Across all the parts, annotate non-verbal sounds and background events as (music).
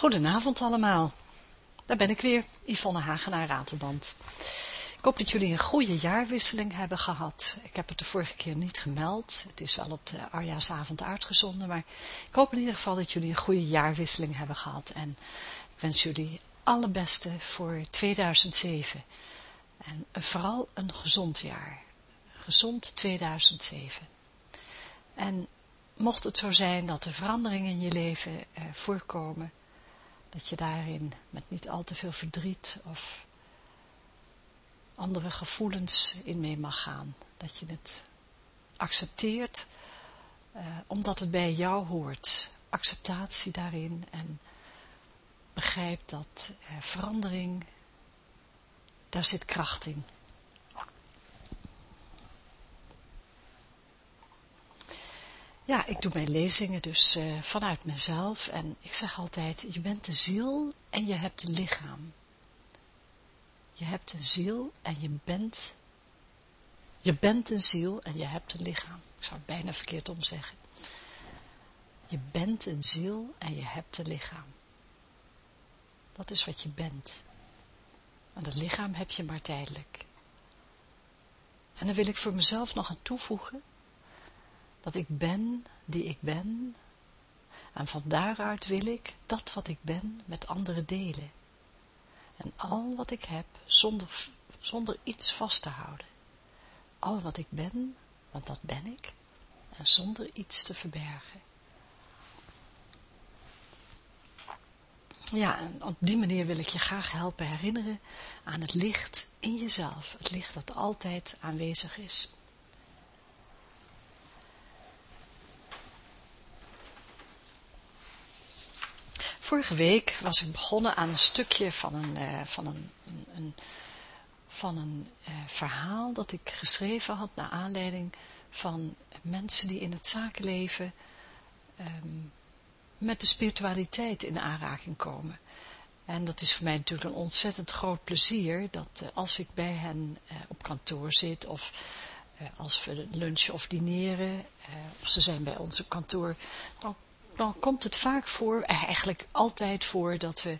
Goedenavond allemaal. Daar ben ik weer, Yvonne Hagenaar Ratelband. Ik hoop dat jullie een goede jaarwisseling hebben gehad. Ik heb het de vorige keer niet gemeld. Het is wel op de Arjasavond uitgezonden. Maar ik hoop in ieder geval dat jullie een goede jaarwisseling hebben gehad. En ik wens jullie alle beste voor 2007. En vooral een gezond jaar. Gezond 2007. En mocht het zo zijn dat er veranderingen in je leven eh, voorkomen, dat je daarin met niet al te veel verdriet of andere gevoelens in mee mag gaan. Dat je het accepteert, eh, omdat het bij jou hoort. Acceptatie daarin en begrijp dat eh, verandering, daar zit kracht in. Ja, ik doe mijn lezingen dus uh, vanuit mezelf en ik zeg altijd, je bent de ziel en je hebt een lichaam. Je hebt een ziel en je bent, je bent een ziel en je hebt een lichaam. Ik zou het bijna verkeerd om zeggen. Je bent een ziel en je hebt een lichaam. Dat is wat je bent. En dat lichaam heb je maar tijdelijk. En dan wil ik voor mezelf nog aan toevoegen, dat ik ben die ik ben, en van daaruit wil ik dat wat ik ben met anderen delen. En al wat ik heb, zonder, zonder iets vast te houden. Al wat ik ben, want dat ben ik, en zonder iets te verbergen. Ja, en op die manier wil ik je graag helpen herinneren aan het licht in jezelf. Het licht dat altijd aanwezig is. Vorige week was ik begonnen aan een stukje van een, uh, van een, een, van een uh, verhaal dat ik geschreven had naar aanleiding van mensen die in het zakenleven um, met de spiritualiteit in aanraking komen. En dat is voor mij natuurlijk een ontzettend groot plezier, dat uh, als ik bij hen op kantoor zit, of als we lunchen of dineren, of ze zijn bij ons op kantoor, dan dan komt het vaak voor, eh, eigenlijk altijd voor, dat we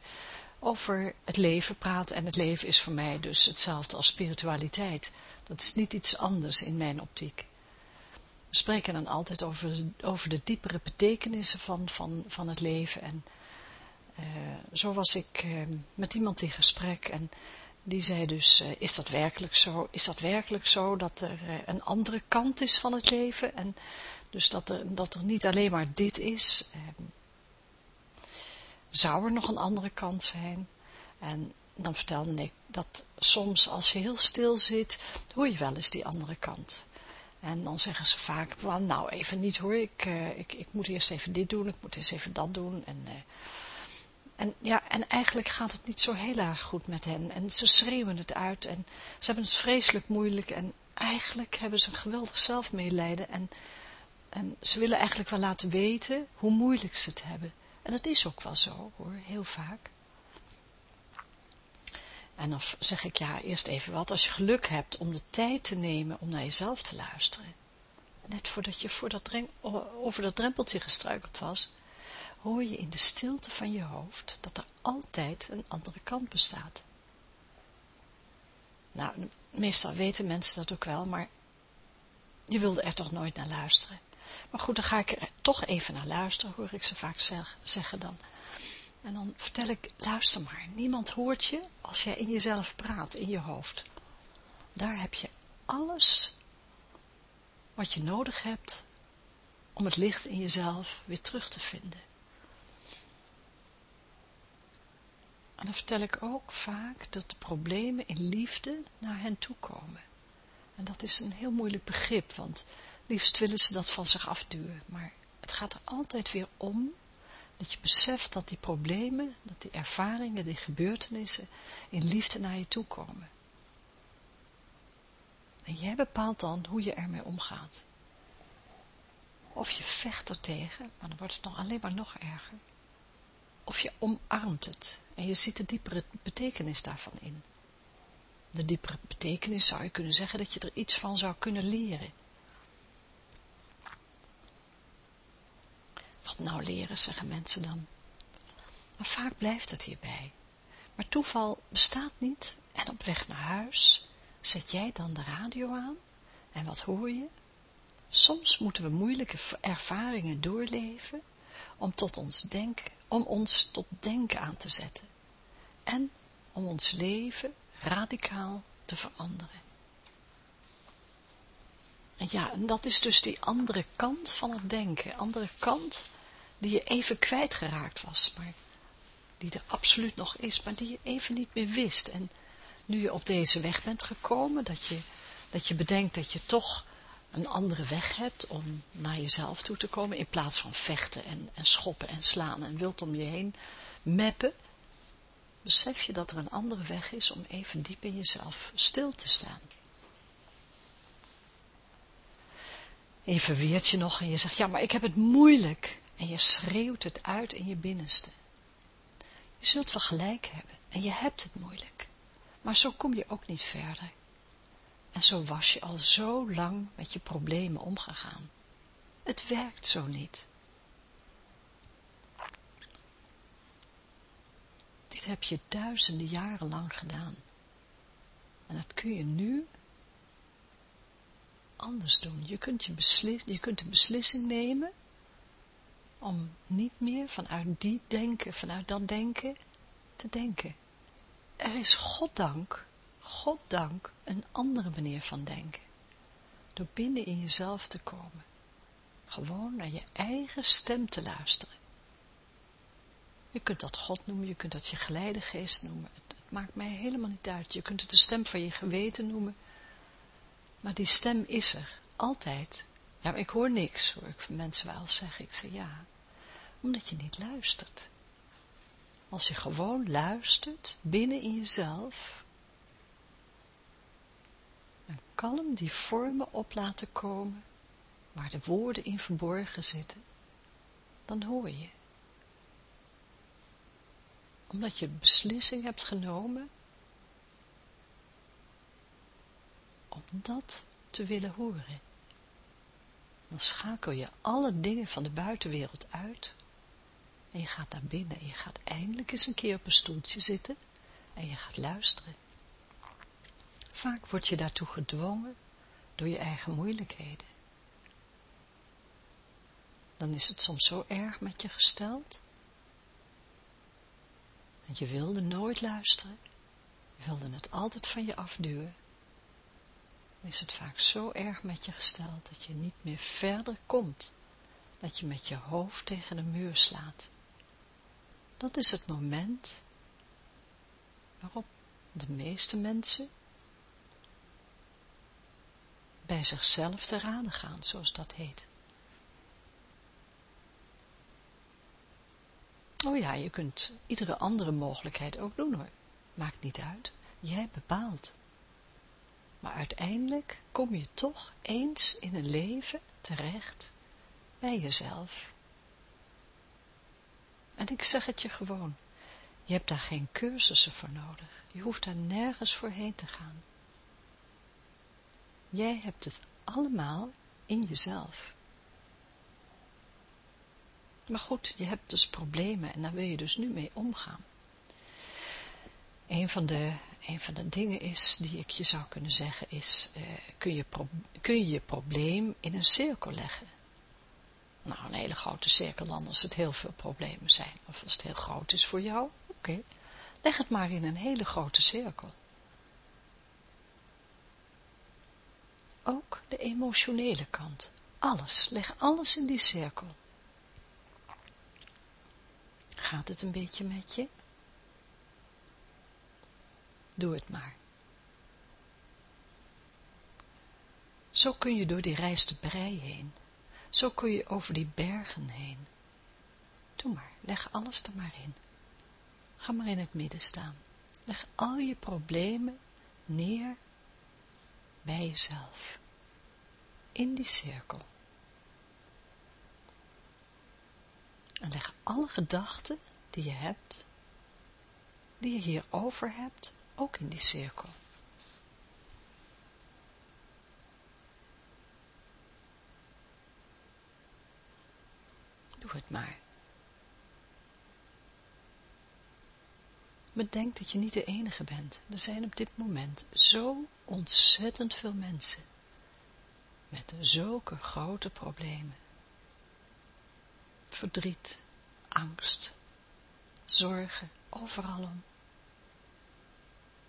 over het leven praten. En het leven is voor mij dus hetzelfde als spiritualiteit. Dat is niet iets anders in mijn optiek. We spreken dan altijd over, over de diepere betekenissen van, van, van het leven. En uh, zo was ik uh, met iemand in gesprek en die zei dus, is dat werkelijk zo? Is dat werkelijk zo dat er een andere kant is van het leven? En dus dat er, dat er niet alleen maar dit is. Eh, zou er nog een andere kant zijn? En dan vertelde ik dat soms als je heel stil zit, hoor je wel eens die andere kant. En dan zeggen ze vaak, nou even niet hoor, ik, uh, ik, ik moet eerst even dit doen, ik moet eerst even dat doen. En, uh, en, ja, en eigenlijk gaat het niet zo heel erg goed met hen. En ze schreeuwen het uit en ze hebben het vreselijk moeilijk. En eigenlijk hebben ze een geweldig zelfmedelijden en en ze willen eigenlijk wel laten weten hoe moeilijk ze het hebben. En dat is ook wel zo hoor, heel vaak. En dan zeg ik, ja, eerst even wat. Als je geluk hebt om de tijd te nemen om naar jezelf te luisteren. Net voordat je voor dat over dat drempeltje gestruikeld was, hoor je in de stilte van je hoofd dat er altijd een andere kant bestaat. Nou, meestal weten mensen dat ook wel, maar je wilde er toch nooit naar luisteren. Maar goed, dan ga ik er toch even naar luisteren, hoor ik ze vaak zeggen dan. En dan vertel ik, luister maar, niemand hoort je als jij in jezelf praat, in je hoofd. Daar heb je alles wat je nodig hebt om het licht in jezelf weer terug te vinden. En dan vertel ik ook vaak dat de problemen in liefde naar hen toe komen. En dat is een heel moeilijk begrip, want Liefst willen ze dat van zich afduwen, maar het gaat er altijd weer om dat je beseft dat die problemen, dat die ervaringen, die gebeurtenissen in liefde naar je toe komen. En jij bepaalt dan hoe je ermee omgaat. Of je vecht er tegen, maar dan wordt het nog alleen maar nog erger. Of je omarmt het en je ziet de diepere betekenis daarvan in. De diepere betekenis zou je kunnen zeggen dat je er iets van zou kunnen leren. Wat nou leren, zeggen mensen dan. Maar vaak blijft het hierbij. Maar toeval bestaat niet en op weg naar huis zet jij dan de radio aan en wat hoor je? Soms moeten we moeilijke ervaringen doorleven om, tot ons, denken, om ons tot denken aan te zetten en om ons leven radicaal te veranderen. En ja, en dat is dus die andere kant van het denken, andere kant die je even kwijtgeraakt was, maar die er absoluut nog is, maar die je even niet meer wist. En nu je op deze weg bent gekomen, dat je, dat je bedenkt dat je toch een andere weg hebt om naar jezelf toe te komen, in plaats van vechten en, en schoppen en slaan en wild om je heen meppen, besef je dat er een andere weg is om even diep in jezelf stil te staan. En je verweert je nog en je zegt, ja, maar ik heb het moeilijk. En je schreeuwt het uit in je binnenste. Je zult wel gelijk hebben en je hebt het moeilijk. Maar zo kom je ook niet verder. En zo was je al zo lang met je problemen omgegaan. Het werkt zo niet. Dit heb je duizenden jaren lang gedaan. En dat kun je nu anders doen. Je kunt, je, beslis, je kunt de beslissing nemen om niet meer vanuit die denken, vanuit dat denken te denken. Er is goddank, goddank, een andere manier van denken. Door binnen in jezelf te komen. Gewoon naar je eigen stem te luisteren. Je kunt dat God noemen, je kunt dat je geleidegeest noemen. Het, maakt mij helemaal niet uit. Je kunt het de stem van je geweten noemen. Maar die stem is er, altijd. Ja, maar ik hoor niks, hoor ik mensen wel zeggen. Ik zeg ja, omdat je niet luistert. Als je gewoon luistert, binnen in jezelf, en kalm die vormen op laten komen, waar de woorden in verborgen zitten, dan hoor je. Omdat je beslissing hebt genomen om dat te willen horen. Dan schakel je alle dingen van de buitenwereld uit en je gaat naar binnen en je gaat eindelijk eens een keer op een stoeltje zitten en je gaat luisteren. Vaak word je daartoe gedwongen door je eigen moeilijkheden. Dan is het soms zo erg met je gesteld. Want je wilde nooit luisteren. Je wilde het altijd van je afduwen is het vaak zo erg met je gesteld dat je niet meer verder komt, dat je met je hoofd tegen de muur slaat. Dat is het moment waarop de meeste mensen bij zichzelf te raden gaan, zoals dat heet. Oh ja, je kunt iedere andere mogelijkheid ook doen hoor. Maakt niet uit. Jij bepaalt. Maar uiteindelijk kom je toch eens in een leven terecht bij jezelf. En ik zeg het je gewoon, je hebt daar geen cursussen voor nodig. Je hoeft daar nergens voor heen te gaan. Jij hebt het allemaal in jezelf. Maar goed, je hebt dus problemen en daar wil je dus nu mee omgaan. Een van de, een van de dingen is, die ik je zou kunnen zeggen, is, uh, kun, je kun je je probleem in een cirkel leggen? Nou, een hele grote cirkel dan als het heel veel problemen zijn. Of als het heel groot is voor jou, oké. Leg het maar in een hele grote cirkel. Ook de emotionele kant. Alles, leg alles in die cirkel. Gaat het een beetje met je? Doe het maar. Zo kun je door die rijste brei heen. Zo kun je over die bergen heen. Doe maar, leg alles er maar in. Ga maar in het midden staan. Leg al je problemen neer bij jezelf. In die cirkel. En leg alle gedachten die je hebt, die je hierover hebt, ook in die cirkel. Het maar. Bedenk dat je niet de enige bent. Er zijn op dit moment zo ontzettend veel mensen met zulke grote problemen. Verdriet, angst, zorgen, overal om.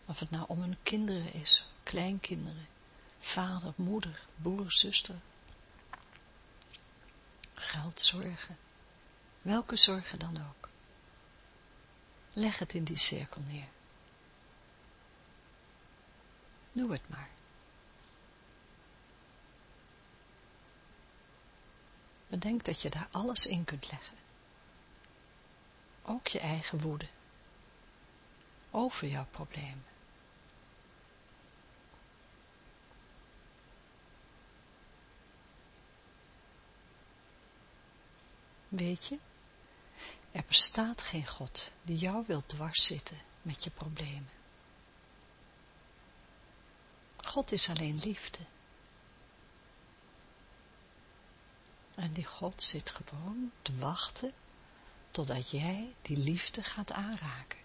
Of het nou om hun kinderen is, kleinkinderen, vader, moeder, broer, zuster. Geldzorgen, welke zorgen dan ook. Leg het in die cirkel neer. Doe het maar. Bedenk dat je daar alles in kunt leggen. Ook je eigen woede. Over jouw problemen. Weet je, er bestaat geen God die jou wil dwarszitten met je problemen. God is alleen liefde. En die God zit gewoon te wachten totdat jij die liefde gaat aanraken.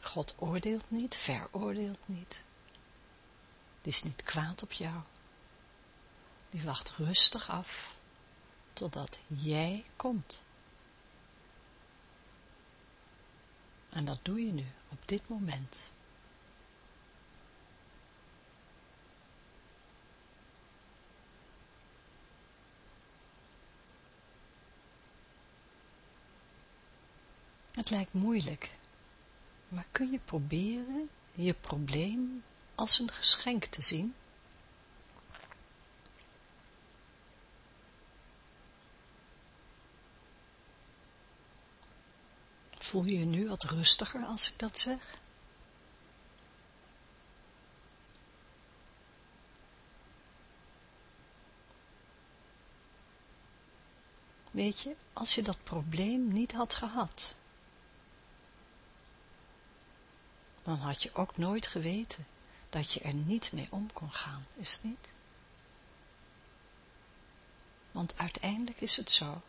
God oordeelt niet, veroordeelt niet. Die is niet kwaad op jou. Die wacht rustig af totdat jij komt. En dat doe je nu, op dit moment. Het lijkt moeilijk, maar kun je proberen je probleem als een geschenk te zien? Voel je je nu wat rustiger als ik dat zeg? Weet je, als je dat probleem niet had gehad, dan had je ook nooit geweten dat je er niet mee om kon gaan, is niet? Want uiteindelijk is het zo,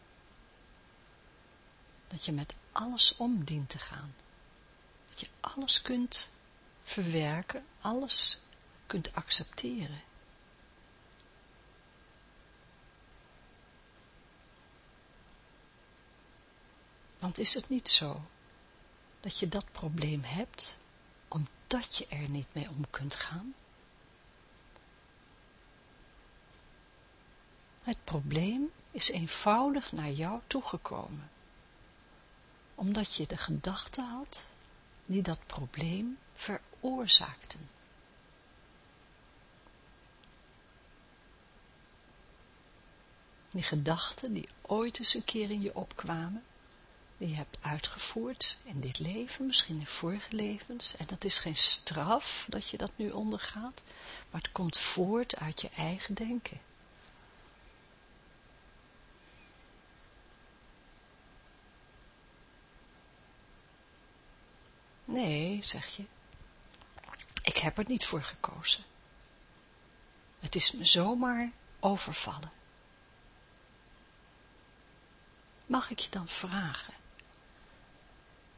dat je met alles om dient te gaan. Dat je alles kunt verwerken, alles kunt accepteren. Want is het niet zo dat je dat probleem hebt, omdat je er niet mee om kunt gaan? Het probleem is eenvoudig naar jou toegekomen omdat je de gedachten had die dat probleem veroorzaakten. Die gedachten die ooit eens een keer in je opkwamen, die je hebt uitgevoerd in dit leven, misschien in vorige levens. En dat is geen straf dat je dat nu ondergaat, maar het komt voort uit je eigen denken. Nee, zeg je. Ik heb er niet voor gekozen. Het is me zomaar overvallen. Mag ik je dan vragen,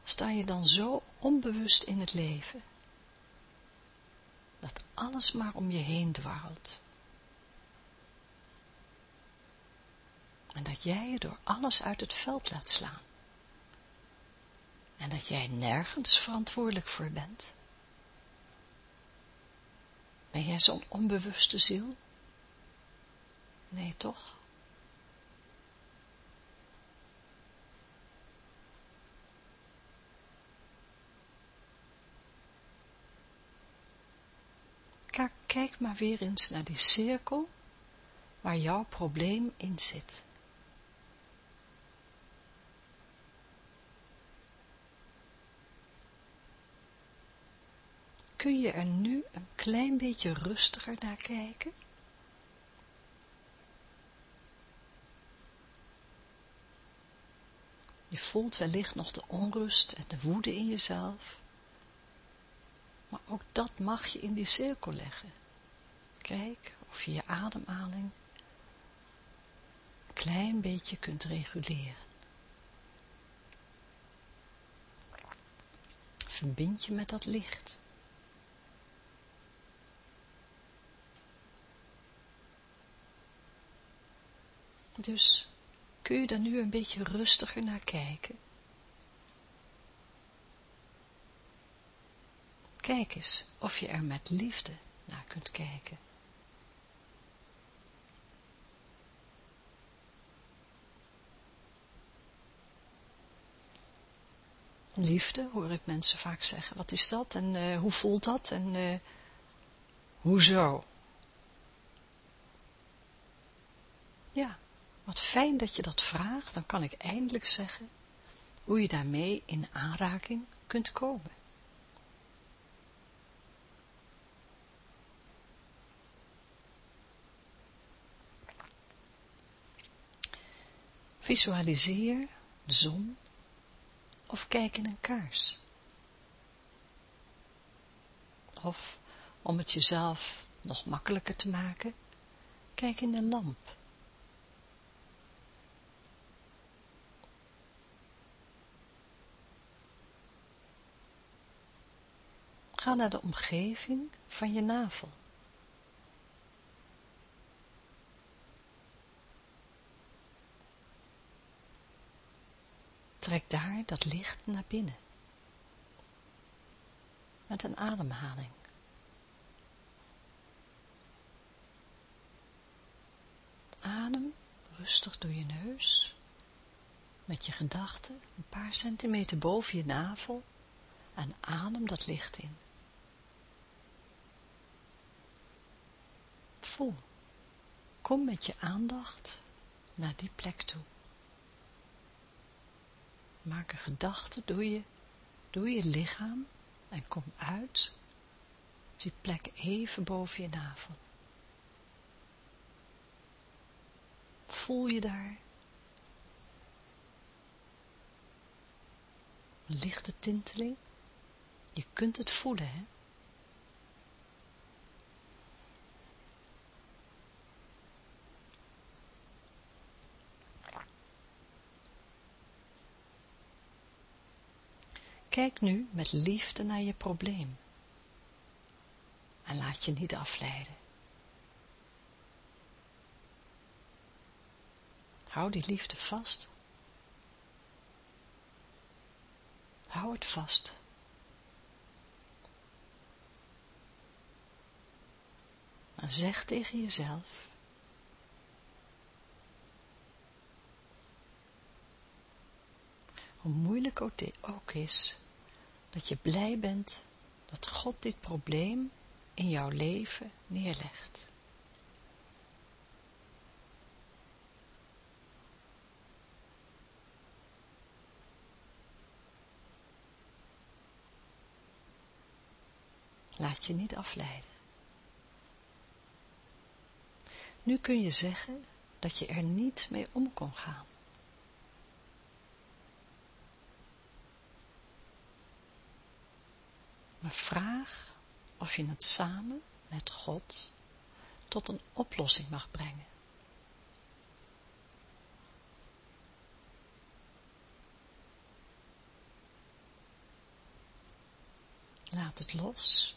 sta je dan zo onbewust in het leven, dat alles maar om je heen dwarrelt, en dat jij je door alles uit het veld laat slaan? En dat jij nergens verantwoordelijk voor bent? Ben jij zo'n onbewuste ziel? Nee, toch? Kijk maar weer eens naar die cirkel waar jouw probleem in zit. Kun je er nu een klein beetje rustiger naar kijken? Je voelt wellicht nog de onrust en de woede in jezelf. Maar ook dat mag je in die cirkel leggen. Kijk of je je ademhaling klein beetje kunt reguleren. Verbind je met dat licht. Dus kun je daar nu een beetje rustiger naar kijken. Kijk eens of je er met liefde naar kunt kijken. Liefde, hoor ik mensen vaak zeggen. Wat is dat en uh, hoe voelt dat en uh, hoezo? Ja, wat fijn dat je dat vraagt, dan kan ik eindelijk zeggen hoe je daarmee in aanraking kunt komen. Visualiseer de zon of kijk in een kaars. Of, om het jezelf nog makkelijker te maken, kijk in een lamp. Ga naar de omgeving van je navel. Trek daar dat licht naar binnen. Met een ademhaling. Adem rustig door je neus. Met je gedachten een paar centimeter boven je navel. En adem dat licht in. Voel. Kom met je aandacht naar die plek toe. Maak een gedachte door je, door je lichaam en kom uit die plek even boven je navel. Voel je daar een lichte tinteling? Je kunt het voelen, hè? Kijk nu met liefde naar je probleem. En laat je niet afleiden. Hou die liefde vast. Hou het vast. En zeg tegen jezelf. Hoe moeilijk ook is, dat je blij bent dat God dit probleem in jouw leven neerlegt. Laat je niet afleiden. Nu kun je zeggen dat je er niet mee om kon gaan. Maar vraag of je het samen met God tot een oplossing mag brengen. Laat het los.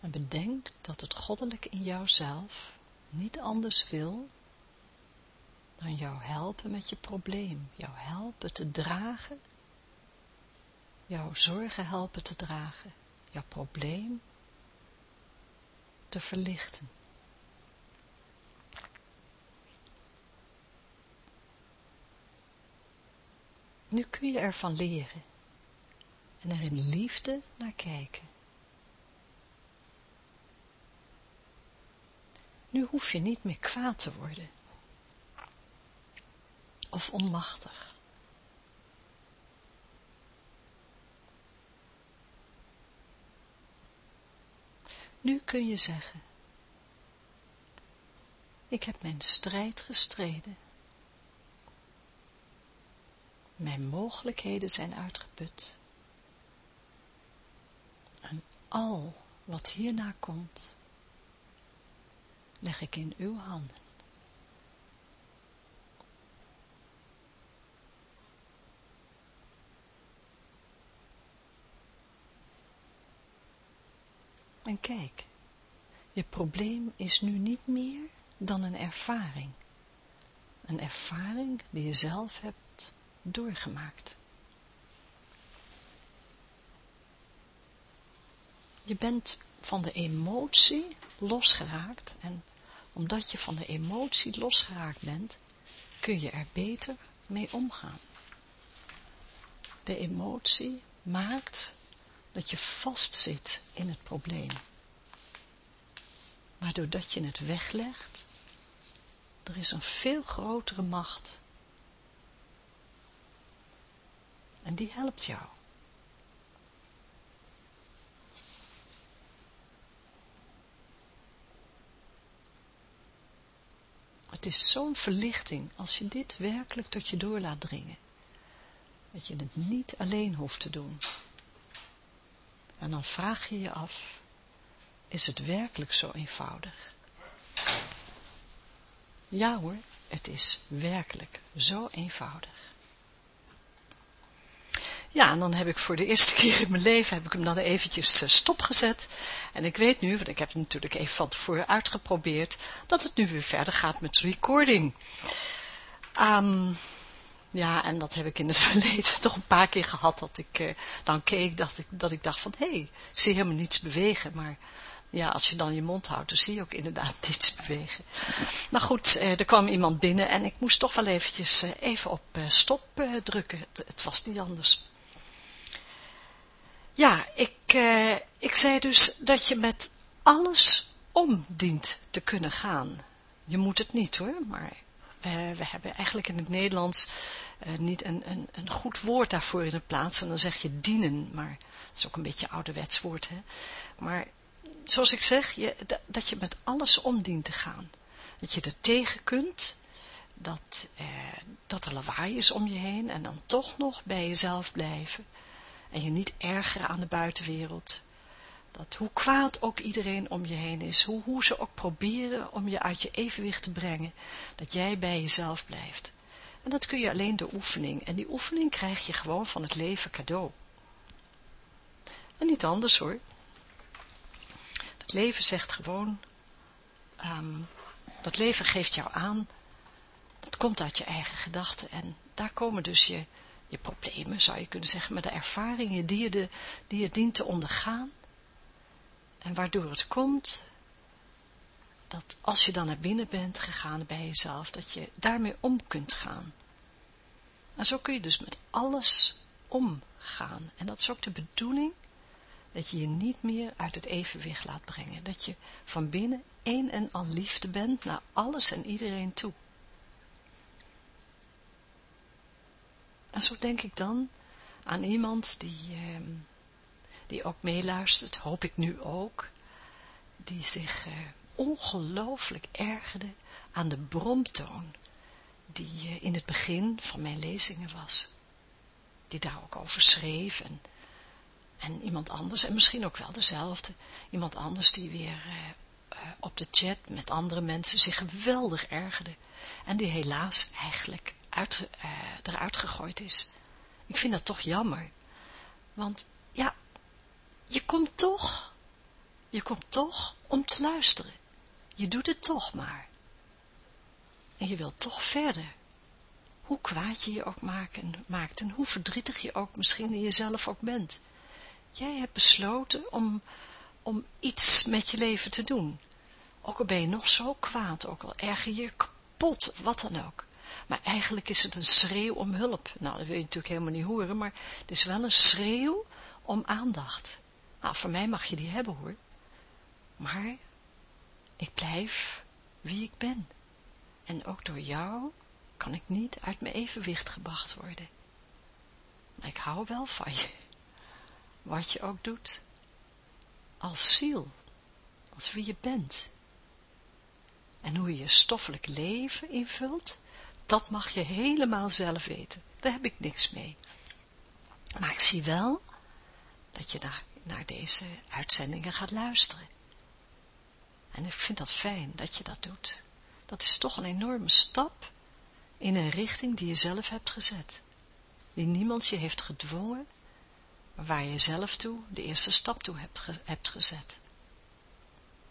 En bedenk dat het goddelijk in jouzelf niet anders wil dan jou helpen met je probleem, jou helpen te dragen jouw zorgen helpen te dragen, jouw probleem te verlichten. Nu kun je ervan leren en er in liefde naar kijken. Nu hoef je niet meer kwaad te worden of onmachtig. Nu kun je zeggen, ik heb mijn strijd gestreden. Mijn mogelijkheden zijn uitgeput. En al wat hierna komt, leg ik in uw handen. En kijk, je probleem is nu niet meer dan een ervaring. Een ervaring die je zelf hebt doorgemaakt. Je bent van de emotie losgeraakt en omdat je van de emotie losgeraakt bent, kun je er beter mee omgaan. De emotie maakt dat je vastzit in het probleem. Maar doordat je het weglegt, er is een veel grotere macht. En die helpt jou. Het is zo'n verlichting als je dit werkelijk tot je door laat dringen. Dat je het niet alleen hoeft te doen. En dan vraag je je af, is het werkelijk zo eenvoudig? Ja hoor, het is werkelijk zo eenvoudig. Ja, en dan heb ik voor de eerste (laughs) keer in mijn leven, heb ik hem dan eventjes eh, stopgezet. En ik weet nu, want ik heb het natuurlijk even van tevoren uitgeprobeerd, dat het nu weer verder gaat met recording. Um, ja, en dat heb ik in het (laughs) verleden toch een paar keer gehad, dat ik uh, dan keek, dacht ik, dat ik dacht van, hé, hey, ik zie helemaal niets bewegen, maar ja, als je dan je mond houdt, dan zie je ook inderdaad (laughs) niets bewegen. Maar goed, uh, er kwam iemand binnen en ik moest toch wel eventjes uh, even op stop drukken, het, het, was niet anders. Ja, ik, ik zei dus dat je met alles om dient te kunnen gaan. Je moet het niet hoor, maar we, we hebben eigenlijk in het Nederlands uh, niet een, een, een, goed woord daarvoor in de plaats. En dan zeg je dienen, maar dat is ook een beetje een ouderwets woord. Hè? Maar zoals ik zeg, je, dat je met alles om dient te gaan. Dat je er tegen kunt, dat, eh, dat er lawaai is om je heen en dan toch nog bij jezelf blijven. En je niet ergeren aan de buitenwereld. Dat hoe kwaad ook iedereen om je heen is, hoe, hoe ze ook proberen om je uit je evenwicht te brengen, dat jij bij jezelf blijft. En dat kun je alleen door oefening. En die oefening krijg je gewoon van het leven cadeau. En niet anders hoor. Het leven zegt gewoon, um, dat leven geeft jou aan, dat komt uit je eigen gedachten. En daar komen dus je, je problemen, zou je kunnen zeggen, met de ervaringen die je, de, die je dient te ondergaan. En waardoor het komt, dat als je dan naar binnen bent gegaan bij jezelf, dat je daarmee om kunt gaan. En zo kun je dus met alles omgaan. En dat is ook de bedoeling, dat je je niet meer uit het evenwicht laat brengen. Dat je van binnen één en al liefde bent naar alles en iedereen toe. En zo denk ik dan aan iemand die, eh, die ook meeluistert, hoop ik nu ook, die zich eh, ongelooflijk ergerde aan de bromtoon die eh, in het begin van mijn lezingen was. Die daar ook over schreef en, iemand anders, en misschien ook wel dezelfde, iemand anders die weer uh, op de chat met andere mensen zich geweldig ergerde en die helaas eigenlijk uit, eruit gegooid is. Ik vind dat toch jammer, want ja, je komt toch, je komt toch om te luisteren. Je doet het toch maar. En je wilt toch verder. Hoe kwaad je je ook maakt en hoe verdrietig je ook misschien in jezelf ook bent. Jij hebt besloten om, om iets met je leven te doen. Ook al ben je nog zo kwaad, ook al erger je kapot, wat dan ook. Maar eigenlijk is het een schreeuw om hulp. Nou, dat wil je natuurlijk helemaal niet horen, maar het is wel een schreeuw om aandacht. Nou, voor mij mag je die hebben hoor. Maar ik blijf wie ik ben. En ook door jou kan ik niet uit mijn evenwicht gebracht worden. Maar ik hou wel van je. Wat je ook doet. Als ziel. Als wie je bent. En hoe je je stoffelijk leven invult, dat mag je helemaal zelf weten. Daar heb ik niks mee. Maar ik zie wel dat je naar, naar deze uitzendingen gaat luisteren. En ik vind dat fijn dat je dat doet. Dat is toch een enorme stap in een richting die je zelf hebt gezet. Die niemand je heeft gedwongen, maar waar je zelf toe de eerste stap toe hebt, gezet.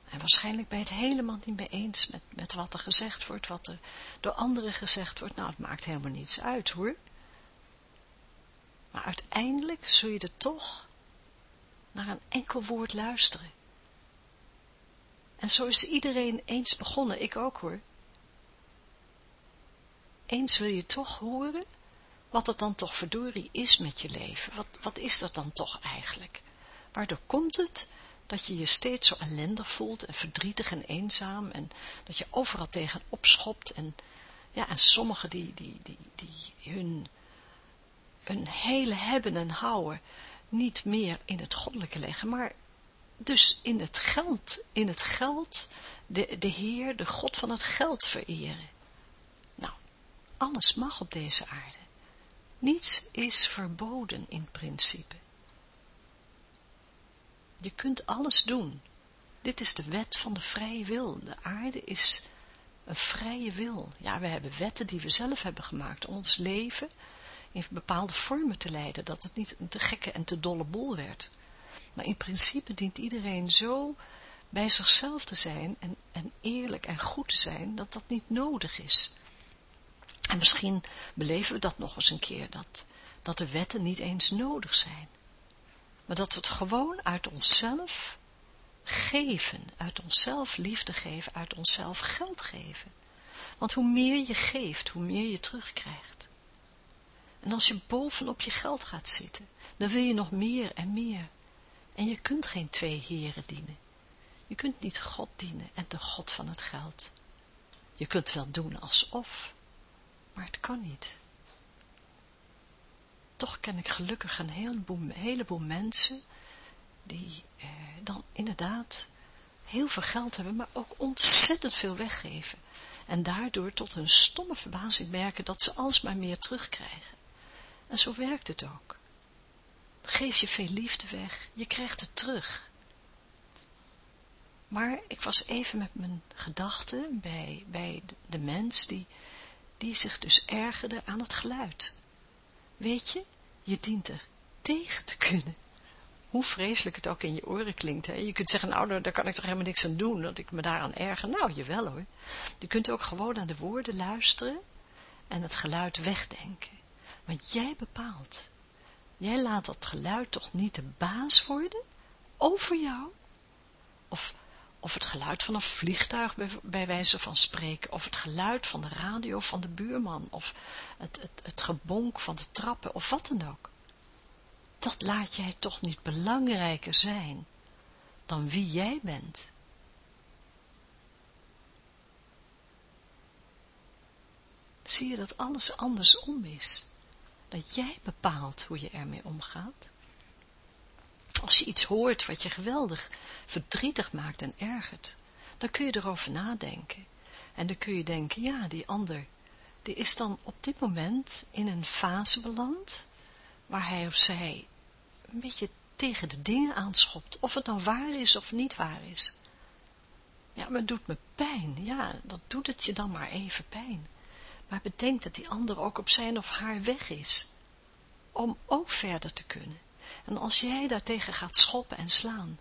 En waarschijnlijk ben je het helemaal niet mee eens met, met wat er gezegd wordt, wat er door anderen gezegd wordt. Nou, het maakt helemaal niets uit hoor. Maar uiteindelijk zul je er toch naar een enkel woord luisteren. En zo is iedereen eens begonnen, ik ook hoor. Eens wil je toch horen wat het dan toch verdorie is met je leven. Wat, wat is dat dan toch eigenlijk? Waardoor komt het dat je je steeds zo ellendig voelt en verdrietig en eenzaam en dat je overal tegen opschopt en ja, en sommigen die, die, die, die hun, hun hele hebben en houden niet meer in het goddelijke leggen, maar dus in het geld, in het geld, de, de Heer, de God van het geld vereren. Nou, alles mag op deze aarde. Niets is verboden in principe. Je kunt alles doen. Dit is de wet van de vrije wil. De aarde is een vrije wil. Ja, we hebben wetten die we zelf hebben gemaakt om ons leven in bepaalde vormen te leiden, dat het niet een te gekke en te dolle bol werd. Maar in principe dient iedereen zo bij zichzelf te zijn en, en eerlijk en goed te zijn, dat dat niet nodig is. En misschien beleven we dat nog eens een keer, dat, dat de wetten niet eens nodig zijn. Maar dat we het gewoon uit onszelf geven, uit onszelf liefde geven, uit onszelf geld geven. Want hoe meer je geeft, hoe meer je terugkrijgt. En als je bovenop je geld gaat zitten, dan wil je nog meer en meer. En je kunt geen twee heren dienen. Je kunt niet God dienen en de God van het geld. Je kunt wel doen alsof, maar het kan niet. Toch ken ik gelukkig een heleboel, heleboel mensen die eh, dan inderdaad heel veel geld hebben, maar ook ontzettend veel weggeven. En daardoor tot hun stomme verbazing merken dat ze alsmaar meer terugkrijgen. En zo werkt het ook. Geef je veel liefde weg, je krijgt het terug. Maar ik was even met mijn gedachten bij, bij de mens die, die zich dus ergerde aan het geluid. Weet je, je dient er tegen te kunnen. Hoe vreselijk het ook in je oren klinkt. Hè? Je kunt zeggen, nou, daar, kan ik toch helemaal niks aan doen, dat ik me daaraan erger. Nou, jawel hoor. Je kunt ook gewoon naar de woorden luisteren en het geluid wegdenken. Want jij bepaalt. Jij laat dat geluid toch niet de baas worden over jou? Of, of het geluid van een vliegtuig bij, wijze van spreken, of het geluid van de radio van de buurman, of het, het, het gebonk van de trappen, of wat dan ook. Dat laat jij toch niet belangrijker zijn dan wie jij bent. Zie je dat alles andersom is? Dat jij bepaalt hoe je ermee omgaat. Als je iets hoort wat je geweldig verdrietig maakt en ergert, dan kun je erover nadenken. En dan kun je denken, ja, die ander, die is dan op dit moment in een fase beland, waar hij of zij een beetje tegen de dingen aanschopt, of het nou waar is of niet waar is. Ja, maar het doet me pijn, ja, dat doet het je dan maar even pijn. Maar bedenk dat die ander ook op zijn of haar weg is, om ook verder te kunnen. En als jij daartegen gaat schoppen en slaan,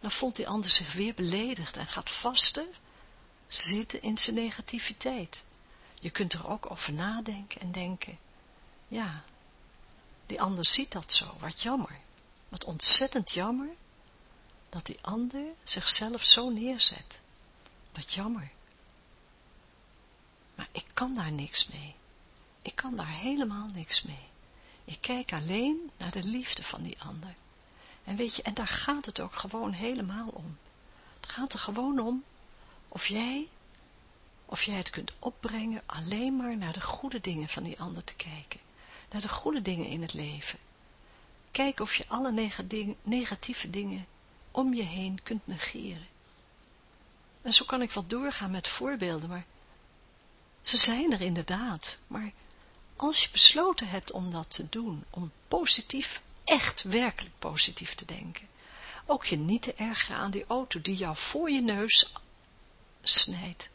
dan voelt die ander zich weer beledigd en gaat vasten, zitten in zijn negativiteit. Je kunt er ook over nadenken en denken, ja, die ander ziet dat zo, wat jammer, wat ontzettend jammer, dat die ander zichzelf zo neerzet. Wat jammer. Maar ik kan daar niks mee. Ik kan daar helemaal niks mee. Ik kijk alleen naar de liefde van die ander. En weet je, en daar gaat het ook gewoon helemaal om. Het gaat er gewoon om of jij, of jij het kunt opbrengen alleen maar naar de goede dingen van die ander te kijken. Naar de goede dingen in het leven. Kijk of je alle negatieve dingen om je heen kunt negeren. En zo kan ik wel doorgaan met voorbeelden, maar ze zijn er inderdaad, maar als je besloten hebt om dat te doen, om positief, echt werkelijk positief te denken, Ook je niet te ergeren aan die auto die jou voor je neus snijdt.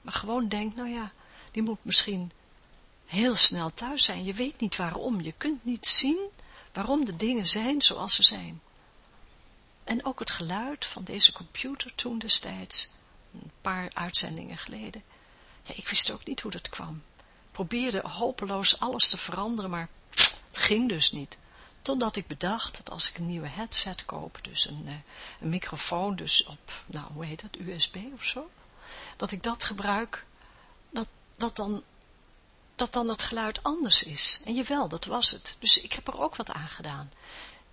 Maar gewoon denk, nou ja, die moet misschien heel snel thuis zijn. Je weet niet waarom. Je kunt niet zien waarom de dingen zijn zoals ze zijn. En ook het geluid van deze computer toen destijds, een paar uitzendingen geleden. Ik wist ook niet hoe dat kwam. Probeerde hopeloos alles te veranderen, maar het ging dus niet. Totdat ik bedacht dat als ik een nieuwe headset koop, dus een, uh, een microfoon, dus op, nou hoe heet dat, USB of zo, dat ik dat gebruik, dat, dat, dan, dat dan het geluid anders is. En jawel, dat was het. Dus ik heb er ook wat aan gedaan.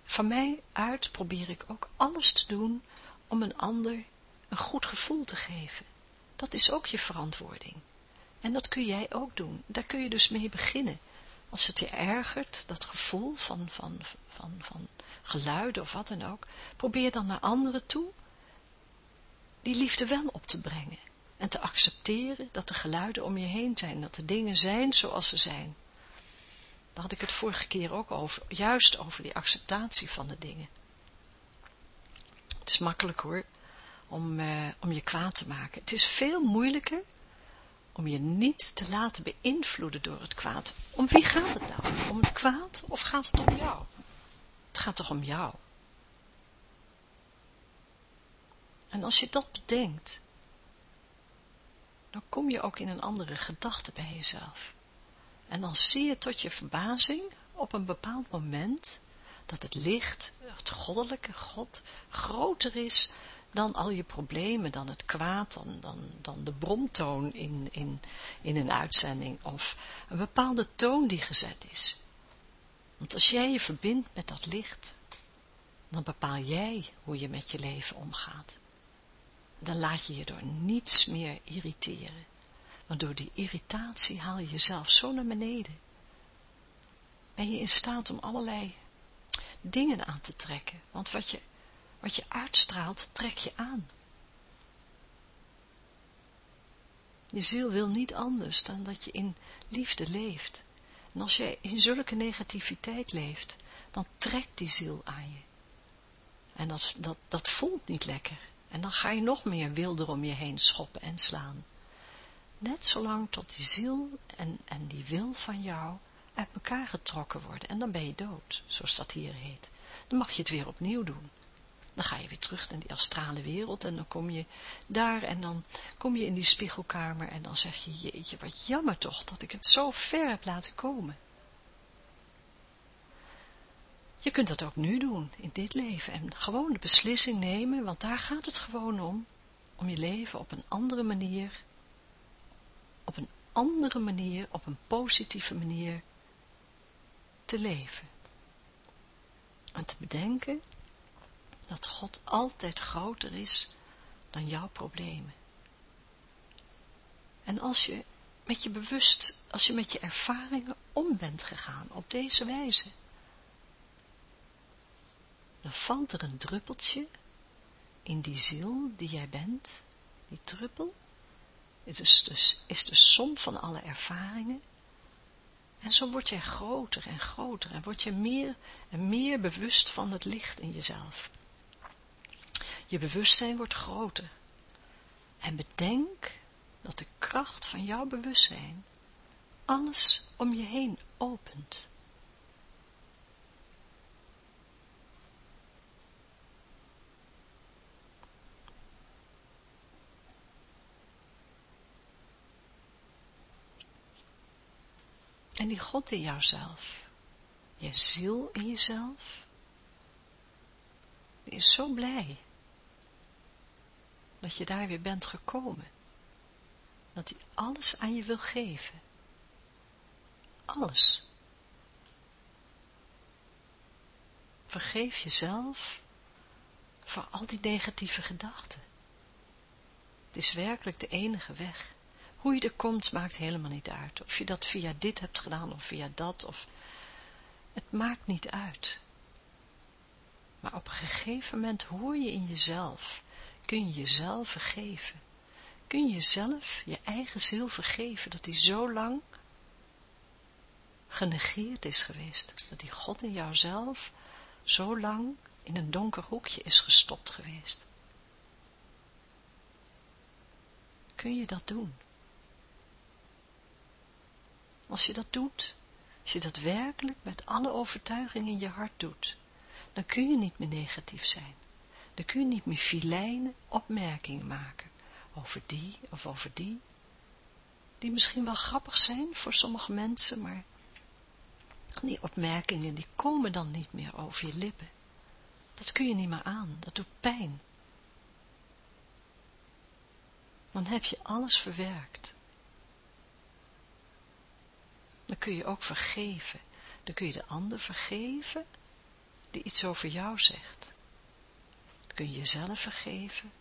Van mij uit probeer ik ook alles te doen om een ander een goed gevoel te geven. Dat is ook je verantwoording. En dat kun jij ook doen. Daar kun je dus mee beginnen. Als het je ergert, dat gevoel van, van, van, van geluiden of wat dan ook, probeer dan naar anderen toe die liefde wel op te brengen. En te accepteren dat de geluiden om je heen zijn, dat de dingen zijn zoals ze zijn. Daar had ik het vorige keer ook over, juist over die acceptatie van de dingen. Het is makkelijk hoor, om, uh, om je kwaad te maken. Het is veel moeilijker om je niet te laten beïnvloeden door het kwaad. Om wie gaat het nou? Om het kwaad of gaat het om jou? Het gaat toch om jou? En als je dat bedenkt, dan kom je ook in een andere gedachte bij jezelf. En dan zie je tot je verbazing op een bepaald moment dat het licht, het goddelijke God, groter is dan al je problemen, dan het kwaad, dan, dan, dan de bromtoon in, in, in een uitzending of een bepaalde toon die gezet is. Want als jij je verbindt met dat licht, dan bepaal jij hoe je met je leven omgaat. Dan laat je je door niets meer irriteren. Want door die irritatie haal je jezelf zo naar beneden. Ben je in staat om allerlei dingen aan te trekken. Want wat je, wat je uitstraalt, trek je aan. Je ziel wil niet anders dan dat je in liefde leeft. En als jij in zulke negativiteit leeft, dan trekt die ziel aan je. En dat, dat, dat voelt niet lekker. En dan ga je nog meer wilder om je heen schoppen en slaan. Net zolang tot die ziel en, en die wil van jou uit elkaar getrokken worden. En dan ben je dood, zoals dat hier heet. Dan mag je het weer opnieuw doen. Dan ga je weer terug naar die astrale wereld en dan kom je daar en dan kom je in die spiegelkamer en dan zeg je, jeetje, wat jammer toch dat ik het zo ver heb laten komen. Je kunt dat ook nu doen, in dit leven, en gewoon de beslissing nemen, want daar gaat het gewoon om, om je leven op een andere manier, op een andere manier, op een positieve manier te leven. En te bedenken dat God altijd groter is dan jouw problemen. En als je met je bewust, als je met je ervaringen om bent gegaan op deze wijze, dan valt er een druppeltje in die ziel die jij bent, die druppel, is dus, is de som van alle ervaringen, en zo word jij groter en groter en word je meer en meer bewust van het licht in jezelf. Je bewustzijn wordt groter. En bedenk dat de kracht van jouw bewustzijn alles om je heen opent. En die God in jouzelf, je ziel in jezelf, die is zo blij dat je daar weer bent gekomen. Dat hij alles aan je wil geven. Alles. Vergeef jezelf voor al die negatieve gedachten. Het is werkelijk de enige weg. Hoe je er komt, maakt helemaal niet uit. Of je dat via dit hebt gedaan, of via dat, of... Het maakt niet uit. Maar op een gegeven moment hoor je in jezelf, kun je jezelf vergeven. Kun je jezelf, je eigen ziel vergeven, dat die zo lang genegeerd is geweest. Dat die God in jouzelf zo lang in een donker hoekje is gestopt geweest. Kun je dat doen? Als je dat doet, als je dat werkelijk met alle overtuiging in je hart doet, dan kun je niet meer negatief zijn. Dan kun je niet meer filijne opmerkingen maken over die of over die, die misschien wel grappig zijn voor sommige mensen, maar die opmerkingen die komen dan niet meer over je lippen. Dat kun je niet meer aan, dat doet pijn. Dan heb je alles verwerkt. Dan kun je ook vergeven. Dan kun je de ander vergeven die iets over jou zegt. Kun je jezelf vergeven.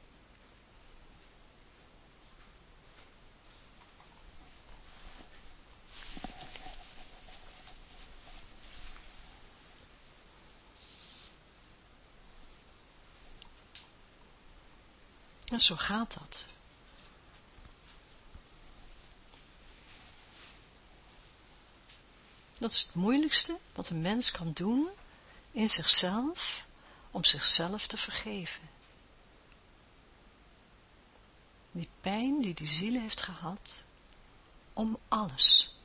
En zo gaat dat. Dat is het moeilijkste wat een mens kan doen in zichzelf, om zichzelf te vergeven. Die pijn die die ziel heeft gehad, om alles.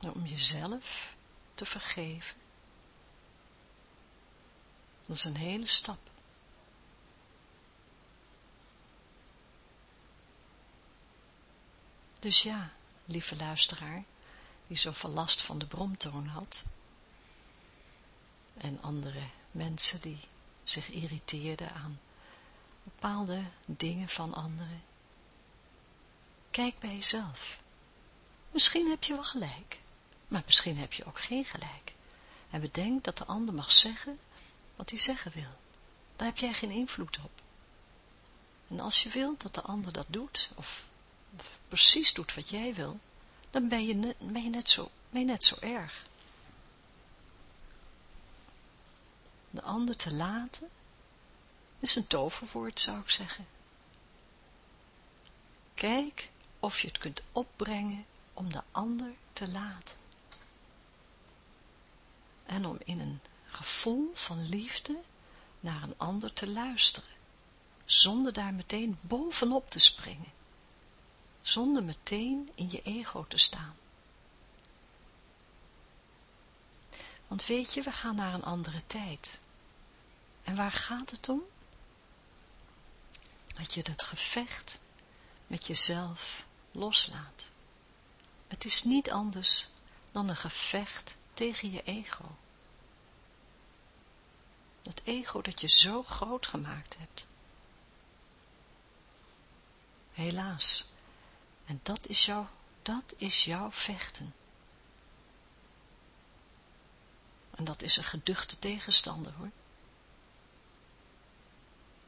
Om jezelf te vergeven. Dat is een hele stap. Dus ja, lieve luisteraar, die zoveel last van de bromtoon had, en andere mensen die zich irriteerden aan bepaalde dingen van anderen. Kijk bij jezelf. Misschien heb je wel gelijk, maar misschien heb je ook geen gelijk. En bedenk dat de ander mag zeggen wat hij zeggen wil. Daar heb jij geen invloed op. En als je wilt dat de ander dat doet, of precies doet wat jij wil, dan ben je, net, ben je, net, zo, ben je net zo erg. De ander te laten is een toverwoord, zou ik zeggen. Kijk of je het kunt opbrengen om de ander te laten. En om in een gevoel van liefde naar een ander te luisteren, zonder daar meteen bovenop te springen zonder meteen in je ego te staan. Want weet je, we gaan naar een andere tijd. En waar gaat het om? Dat je het gevecht met jezelf loslaat. Het is niet anders dan een gevecht tegen je ego. Dat ego dat je zo groot gemaakt hebt. Helaas, en dat is jouw, dat is jouw vechten. En dat is een geduchte tegenstander hoor.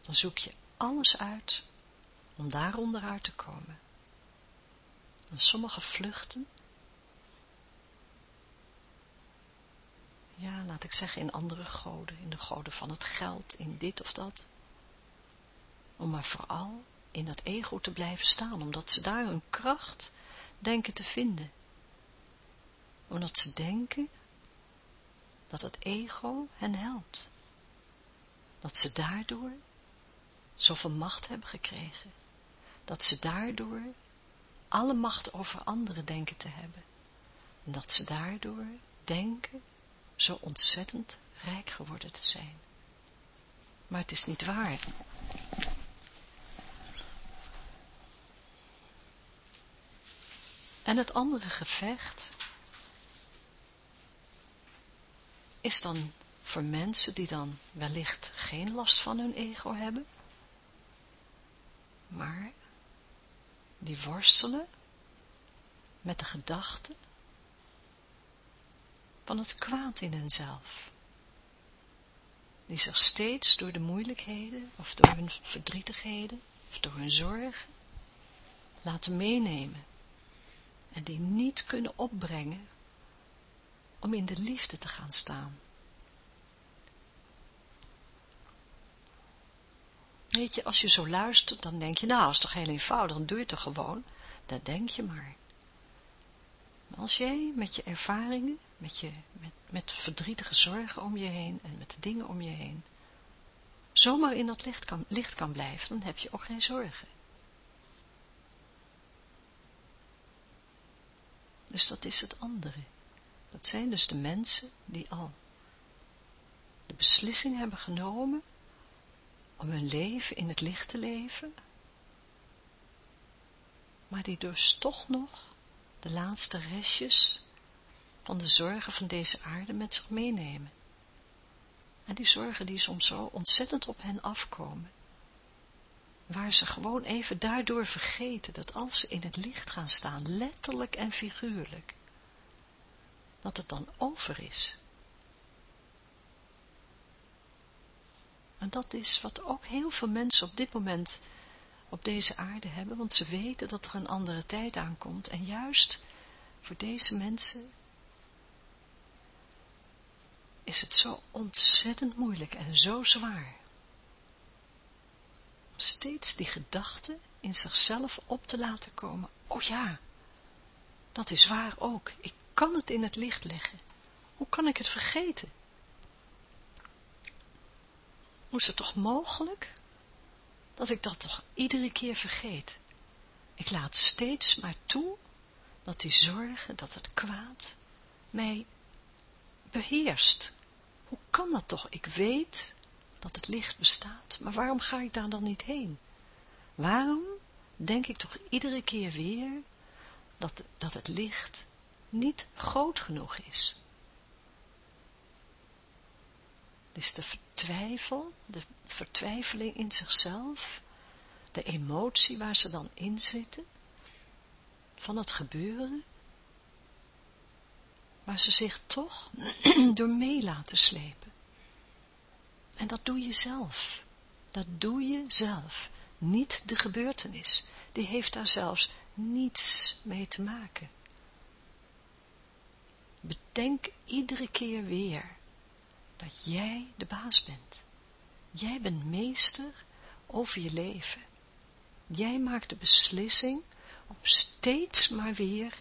Dan zoek je alles uit om daaronder uit te komen. En sommige vluchten, ja, laat ik zeggen, in andere goden, in de goden van het geld, in dit of dat. Om maar vooral in dat ego te blijven staan, omdat ze daar hun kracht denken te vinden. Omdat ze denken dat het ego hen helpt. Dat ze daardoor zoveel macht hebben gekregen. Dat ze daardoor alle macht over anderen denken te hebben. En dat ze daardoor denken zo ontzettend rijk geworden te zijn. Maar het is niet waar. En het andere gevecht is dan voor mensen die dan wellicht geen last van hun ego hebben, maar die worstelen met de gedachte van het kwaad in henzelf, die zich steeds door de moeilijkheden of door hun verdrietigheden of door hun zorgen laten meenemen en die niet kunnen opbrengen om in de liefde te gaan staan. Weet je, als je zo luistert, dan denk je, nou, is toch heel eenvoudig, dan doe je het toch gewoon. Dat denk je maar. Als jij met je ervaringen, met, je, met, met verdrietige zorgen om je heen en met de dingen om je heen, zomaar in dat licht kan, licht kan blijven, dan heb je ook geen zorgen. Dus dat is het andere. Dat zijn dus de mensen die al de beslissing hebben genomen om hun leven in het licht te leven, maar die dus toch nog de laatste restjes van de zorgen van deze aarde met zich meenemen. En die zorgen die soms zo ontzettend op hen afkomen, waar ze gewoon even daardoor vergeten dat als ze in het licht gaan staan, letterlijk en figuurlijk, dat het dan over is. En dat is wat ook heel veel mensen op dit moment op deze aarde hebben, want ze weten dat er een andere tijd aankomt. En juist voor deze mensen is het zo ontzettend moeilijk en zo zwaar. Steeds die gedachte in zichzelf op te laten komen. Oh ja, dat is waar ook. Ik kan het in het licht leggen. Hoe kan ik het vergeten? Hoe is het toch mogelijk dat ik dat toch iedere keer vergeet? Ik laat steeds maar toe dat die zorgen, dat het kwaad mij beheerst. Hoe kan dat toch? Ik weet dat het licht bestaat, maar waarom ga ik daar dan niet heen? Waarom denk ik toch iedere keer weer dat, dat het licht niet groot genoeg is? Is de vertwijfel, de vertwijfeling in zichzelf, de emotie waar ze dan in zitten, van het gebeuren, waar ze zich toch (clears throat) door mee laten slepen. En dat doe je zelf. Dat doe je zelf. Niet de gebeurtenis. Die heeft daar zelfs niets mee te maken. Bedenk iedere keer weer dat jij de baas bent. Jij bent meester over je leven. Jij maakt de beslissing om steeds maar weer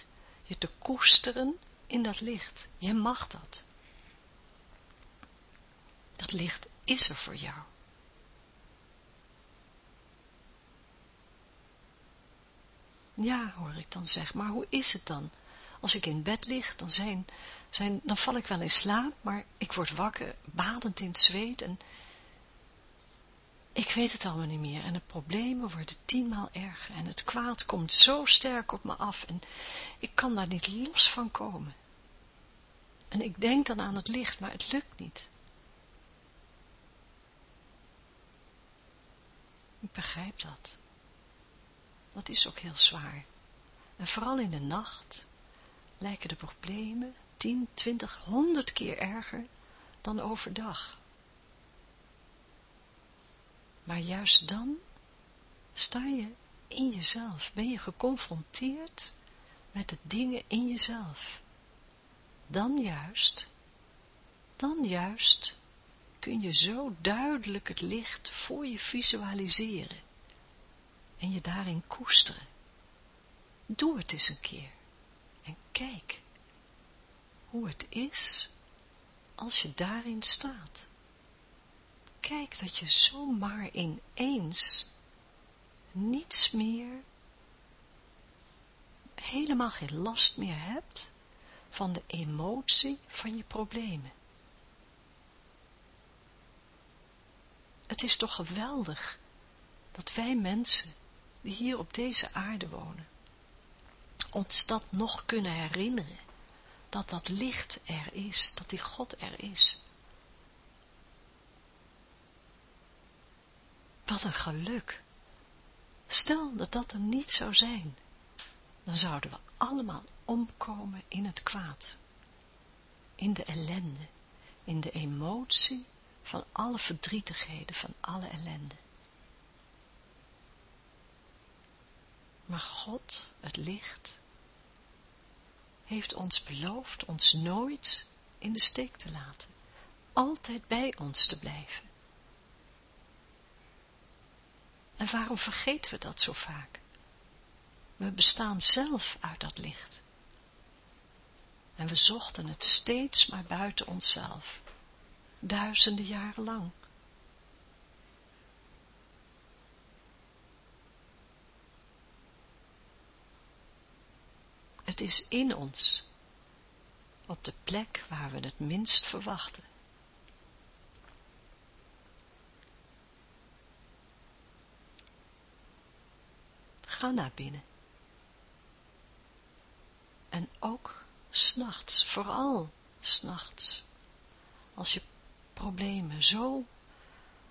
je te koesteren in dat licht. Jij mag dat. Dat licht is er voor jou. Ja, hoor ik dan zeg, maar hoe is het dan? Als ik in bed lig, dan, zijn, zijn, dan val ik wel in slaap, maar ik word wakker, badend in het zweet en ik weet het allemaal niet meer en de problemen worden tienmaal erger en het kwaad komt zo sterk op me af en ik kan daar niet los van komen. En ik denk dan aan het licht, maar het lukt niet. Ik begrijp dat. Dat is ook heel zwaar. En vooral in de nacht lijken de problemen tien, twintig, honderd keer erger dan overdag. Maar juist dan sta je in jezelf, ben je geconfronteerd met de dingen in jezelf. Dan juist, dan juist kun je zo duidelijk het licht voor je visualiseren en je daarin koesteren. Doe het eens een keer en kijk hoe het is als je daarin staat. Kijk dat je zomaar ineens niets meer, helemaal geen last meer hebt van de emotie van je problemen. Het is toch geweldig dat wij mensen, die hier op deze aarde wonen, ons dat nog kunnen herinneren, dat dat licht er is, dat die God er is. Wat een geluk. Stel dat dat er niet zou zijn, dan zouden we allemaal omkomen in het kwaad, in de ellende, in de emotie van alle verdrietigheden, van alle ellende. Maar God, het licht, heeft ons beloofd ons nooit in de steek te laten, altijd bij ons te blijven. En waarom vergeten we dat zo vaak? We bestaan zelf uit dat licht. En we zochten het steeds maar buiten onszelf, duizenden jaren lang. Het is in ons, op de plek waar we het minst verwachten. Ga naar binnen. En ook s'nachts, vooral s'nachts, als je problemen zo,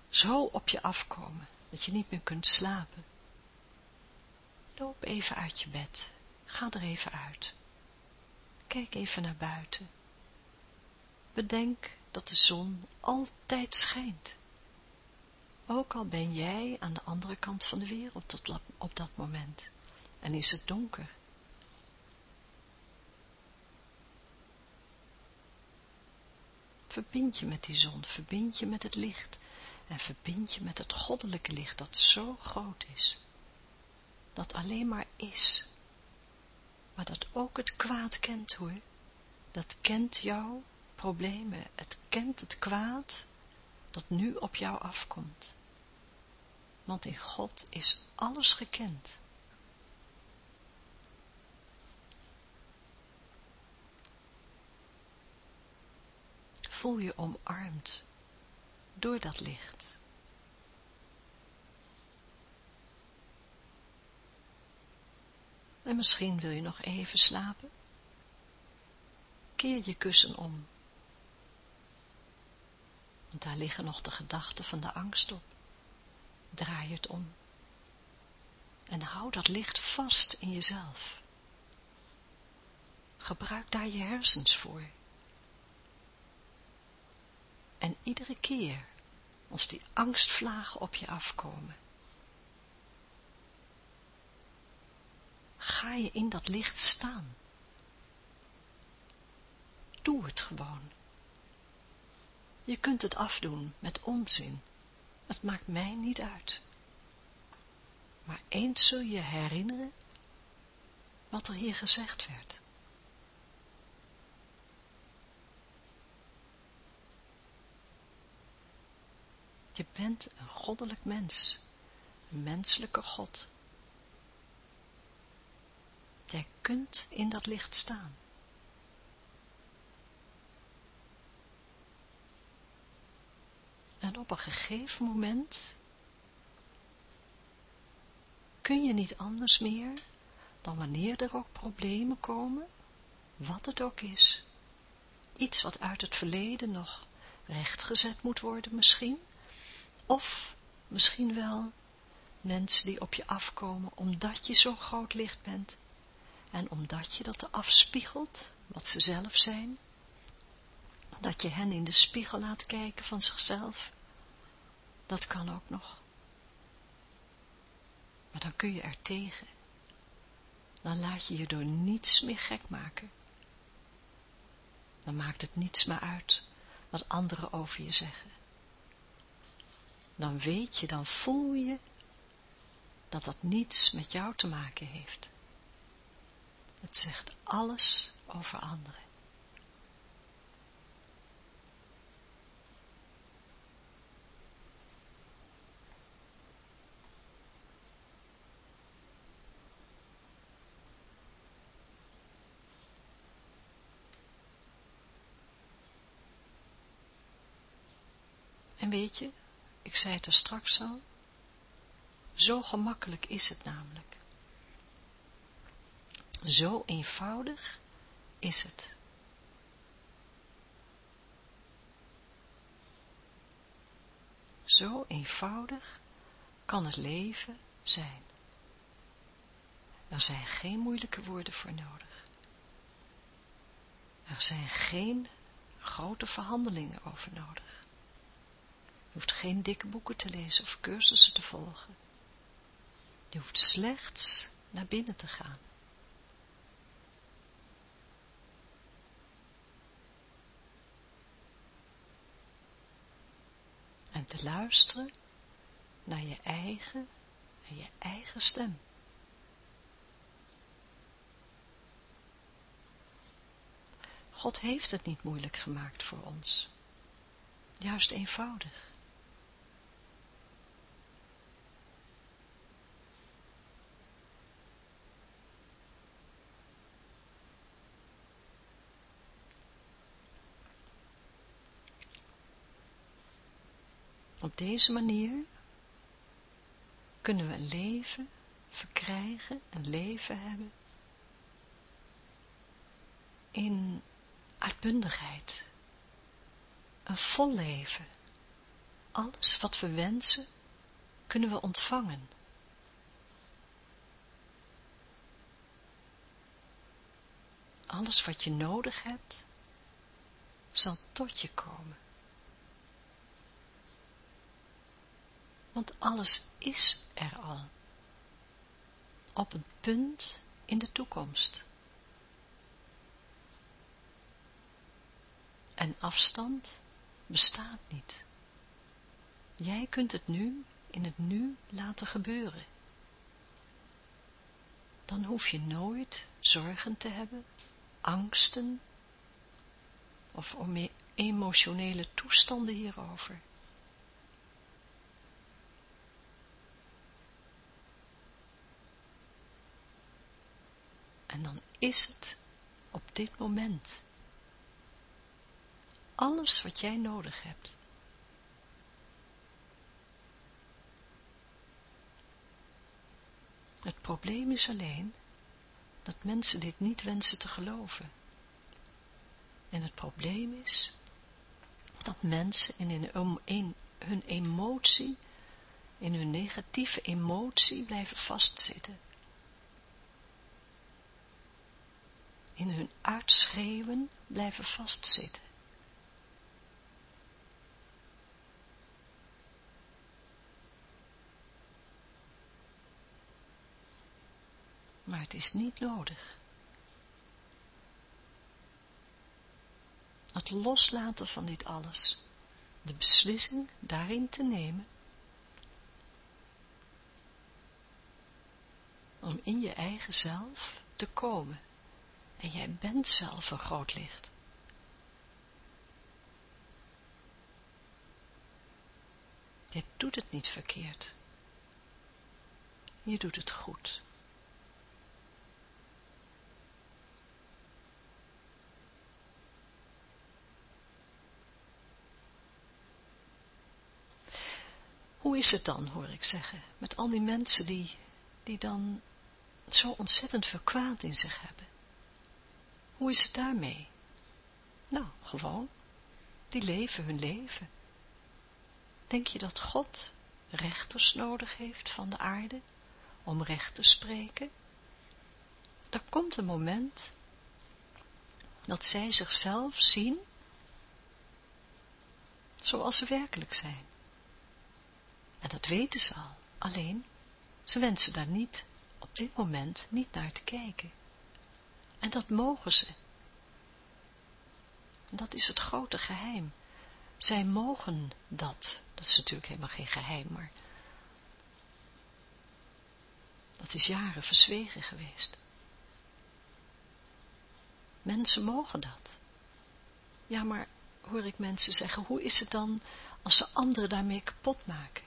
zo op je afkomen, dat je niet meer kunt slapen. Loop even uit je bed, ga er even uit. Kijk even naar buiten. Bedenk dat de zon altijd schijnt. Ook al ben jij aan de andere kant van de wereld op dat moment en is het donker. Verbind je met die zon, verbind je met het licht en verbind je met het goddelijke licht dat zo groot is, dat alleen maar is, maar dat ook het kwaad kent hoor, dat kent jouw problemen, het kent het kwaad dat nu op jou afkomt. Want in God is alles gekend. Voel je omarmd door dat licht. En misschien wil je nog even slapen. Keer je kussen om want daar liggen nog de gedachten van de angst op. Draai het om. En hou dat licht vast in jezelf. Gebruik daar je hersens voor. En iedere keer, als die angstvlagen op je afkomen, ga je in dat licht staan. Doe het gewoon. Je kunt het afdoen met onzin. Het maakt mij niet uit. Maar eens zul je herinneren wat er hier gezegd werd. Je bent een goddelijk mens, een menselijke God. Jij kunt in dat licht staan. En op een gegeven moment kun je niet anders meer dan wanneer er ook problemen komen, wat het ook is, iets wat uit het verleden nog rechtgezet moet worden misschien, of misschien wel mensen die op je afkomen omdat je zo groot licht bent en omdat je dat afspiegelt, wat ze zelf zijn, dat je hen in de spiegel laat kijken van zichzelf. Dat kan ook nog. Maar dan kun je er tegen. Dan laat je je door niets meer gek maken. Dan maakt het niets meer uit wat anderen over je zeggen. Dan weet je, dan voel je dat dat niets met jou te maken heeft. Het zegt alles over anderen. En weet je, ik zei het er straks al, zo gemakkelijk is het namelijk. Zo eenvoudig is het. Zo eenvoudig kan het leven zijn. Er zijn geen moeilijke woorden voor nodig. Er zijn geen grote verhandelingen over nodig. Hoeft geen dikke boeken te lezen of cursussen te volgen. Je hoeft slechts naar binnen te gaan. En te luisteren naar je eigen en je eigen stem. God heeft het niet moeilijk gemaakt voor ons. Juist eenvoudig. Deze manier kunnen we een leven verkrijgen, een leven hebben in uitbundigheid, een vol leven. Alles wat we wensen, kunnen we ontvangen. Alles wat je nodig hebt, zal tot je komen. Want alles is er al. Op een punt in de toekomst. En afstand bestaat niet. Jij kunt het nu in het nu laten gebeuren. Dan hoef je nooit zorgen te hebben, angsten of emotionele toestanden hierover. En dan is het op dit moment alles wat jij nodig hebt. Het probleem is alleen dat mensen dit niet wensen te geloven. En het probleem is dat mensen in hun, emotie, in hun negatieve emotie blijven vastzitten. In hun uitschreeuwen blijven vastzitten. maar het is niet nodig. Het loslaten van dit alles, de beslissing daarin te nemen, om in je eigen zelf te komen. En jij bent zelf een groot licht. Je doet het niet verkeerd. Je doet het goed. Hoe is het dan, hoor ik zeggen, met al die mensen die, die dan zo ontzettend veel in zich hebben? Hoe is het daarmee? Nou, gewoon. Die leven hun leven. Denk je dat God rechters nodig heeft van de aarde om recht te spreken? Er komt een moment dat zij zichzelf zien zoals ze werkelijk zijn. En dat weten ze al, alleen ze wensen daar niet, op dit moment, niet naar te kijken. En dat mogen ze. Dat is het grote geheim. Zij mogen dat. Dat is natuurlijk helemaal geen geheim, maar dat is jaren verzwegen geweest. Mensen mogen dat. Ja, maar hoor ik mensen zeggen, hoe is het dan als ze anderen daarmee kapot maken?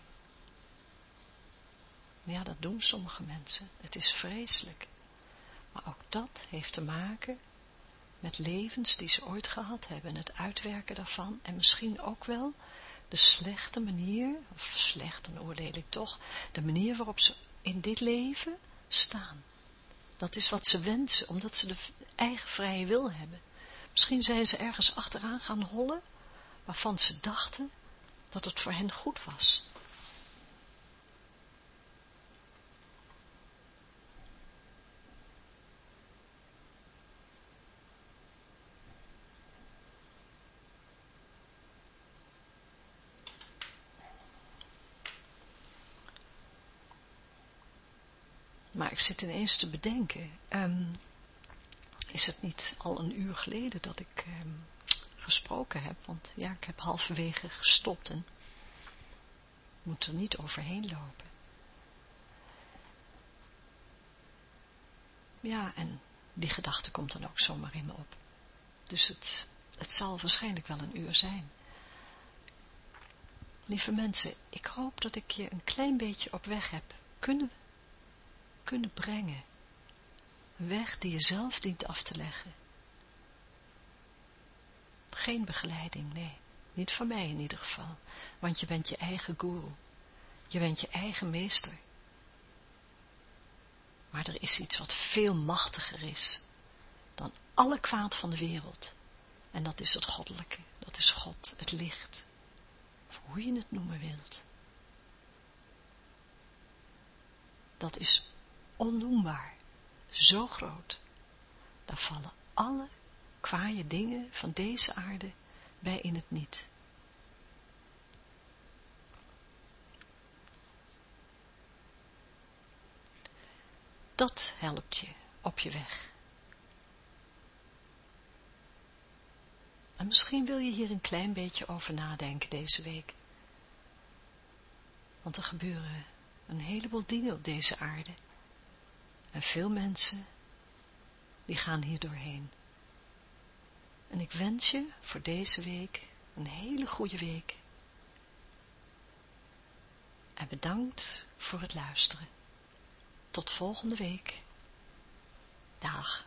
Ja, dat doen sommige mensen. Het is vreselijk. Maar ook dat heeft te maken met levens die ze ooit gehad hebben. Het uitwerken daarvan. En misschien ook wel de slechte manier, of slecht, dan oordeel ik toch, de manier waarop ze in dit leven staan. Dat is wat ze wensen, omdat ze de eigen vrije wil hebben. Misschien zijn ze ergens achteraan gaan hollen, waarvan ze dachten dat het voor hen goed was. Ik zit ineens te bedenken, ehm, is het niet al een uur geleden dat ik ehm, gesproken heb? Want ja, ik heb halverwege gestopt en moet er niet overheen lopen. Ja, en die gedachte komt dan ook zomaar in me op. Dus het, het zal waarschijnlijk wel een uur zijn. Lieve mensen, ik hoop dat ik je een klein beetje op weg heb kunnen, kunnen brengen. Een weg die je zelf dient af te leggen. Geen begeleiding, nee. Niet van mij in ieder geval. Want je bent je eigen guru. Je bent je eigen meester. Maar er is iets wat veel machtiger is dan alle kwaad van de wereld. En dat is het goddelijke. Dat is God, het licht. Of hoe je het noemen wilt. Dat is onnoembaar. Zo groot. Daar vallen alle kwaaie dingen van deze aarde bij in het niet. Dat helpt je op je weg. En misschien wil je hier een klein beetje over nadenken deze week. Want er gebeuren een heleboel dingen op deze aarde. En veel mensen, die gaan hier doorheen. En ik wens je voor deze week een hele goede week. En bedankt voor het luisteren. Tot volgende week. Dag.